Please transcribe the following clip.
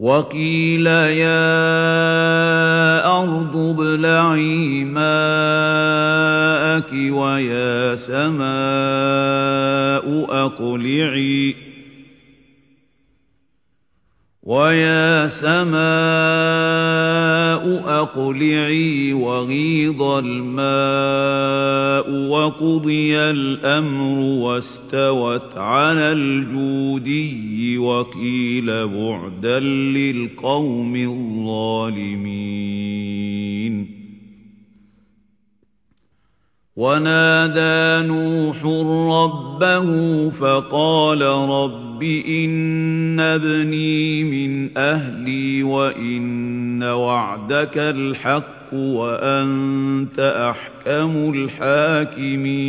وَقِيلَ يَا أَرْضُ ابْلَعِي مَاءَكِ وَيَا سَمَاءُ أَقْلِعِي وَيَا سَمَاءُ أَقْلِعِي وَغِيضَ الْمَاءُ وَقُضِيَ الْأَمْرُ وَاسْتَوَتْ عَلَى الْجُودِيِّ وَقِيلَ بُعْدًا لِّلْقَوْمِ الظَّالِمِينَ. وَنَادَىٰ نُوحٌ رَّبَّهُ فَقَالَ رَبِّ إِنَّ ابْنِي مِنْ أَهْلِي وَإِنَّ وَعْدَكَ الْحَقُّ وَأَنتَ أَحْكَمُ الْحَاكِمِينَ